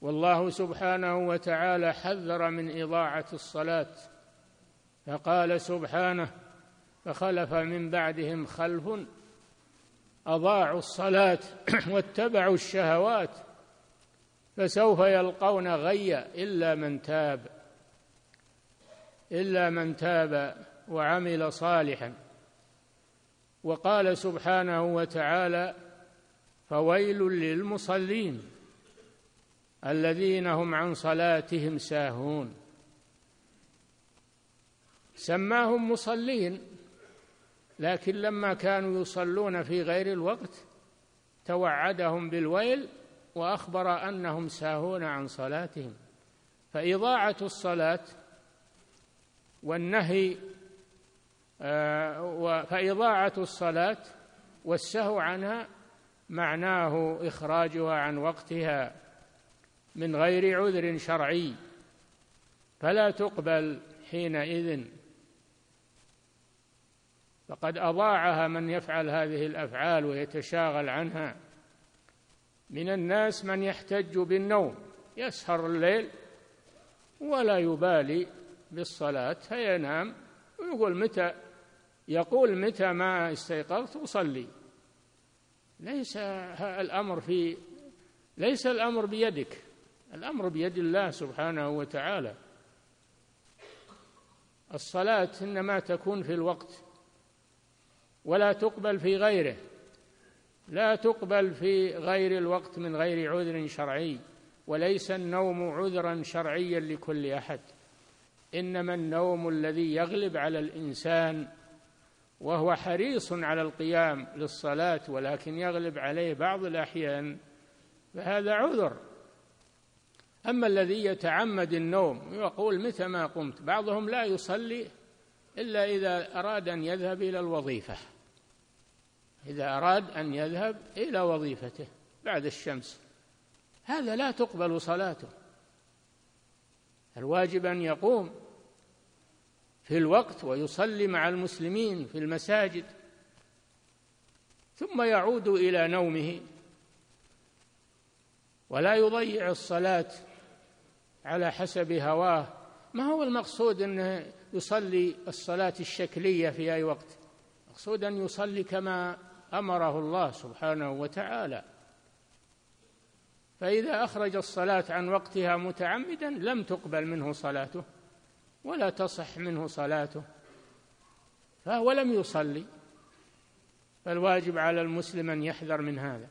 والله سبحانه وتعالى حذر من إضاعة الصلاة فقال سبحانه فخلف من بعدهم خلف أضاعوا الصلاة واتبعوا الشهوات فسوف يلقون غيا إلا من تاب إلا من تاب وعمل صالحا. وقال سبحانه وتعالى فويل للمصلين. الذين هم عن صلاتهم ساهون. سماهم مصلين لكن لما كانوا يصلون في غير الوقت توعدهم بالويل وأخبر أنهم ساهون عن صلاتهم. فإضاعة الصلاة والنهي آه، فإضاعة الصلاة والسهو عنها معناه إخراجها عن وقتها. من غير عذر شرعي فلا تقبل حينئذ. فقد أضاعها من يفعل هذه الأفعال ويتشاغل عنها. من الناس من يحتج بالنوم يسهر الليل ولا يبالي بالصلاة فينام ويقول متى يقول متى ما استيقظت أصلي. ليس الأمر في ليس الأمر بيدك. الأمر بيد الله سبحانه وتعالى. الصلاة إنما تكون في الوقت ولا تقبل في غيره لا تقبل في غير الوقت من غير عذر شرعي وليس النوم عذرا شرعيا لكل أحد. إنما النوم الذي يغلب على الإنسان وهو حريص على القيام للصلاة ولكن يغلب عليه بعض الأحيان فهذا عذر. أما الذي يتعمد النوم ويقول متى ما قمت بعضهم لا يصلي إلا إذا أراد أن يذهب إلى الوظيفة. إذا أراد أن يذهب إلى وظيفته بعد الشمس. هذا لا تقبل صلاته. الواجب أن يقوم في الوقت ويصلي مع المسلمين في المساجد ثم يعود إلى نومه. ولا يضيع الصلاة على حسب هواه. ما هو المقصود أنه يصلي الصلاة الشكلية في أي وقت؟ مقصود أن يصلي كما أمره الله سبحانه وتعالى. فإذا أخرج الصلاة عن وقتها متعمدا لم تقبل منه صلاته ولا تصح منه صلاته. فهو لم يصلي. فالواجب على المسلم أن يحذر من هذا.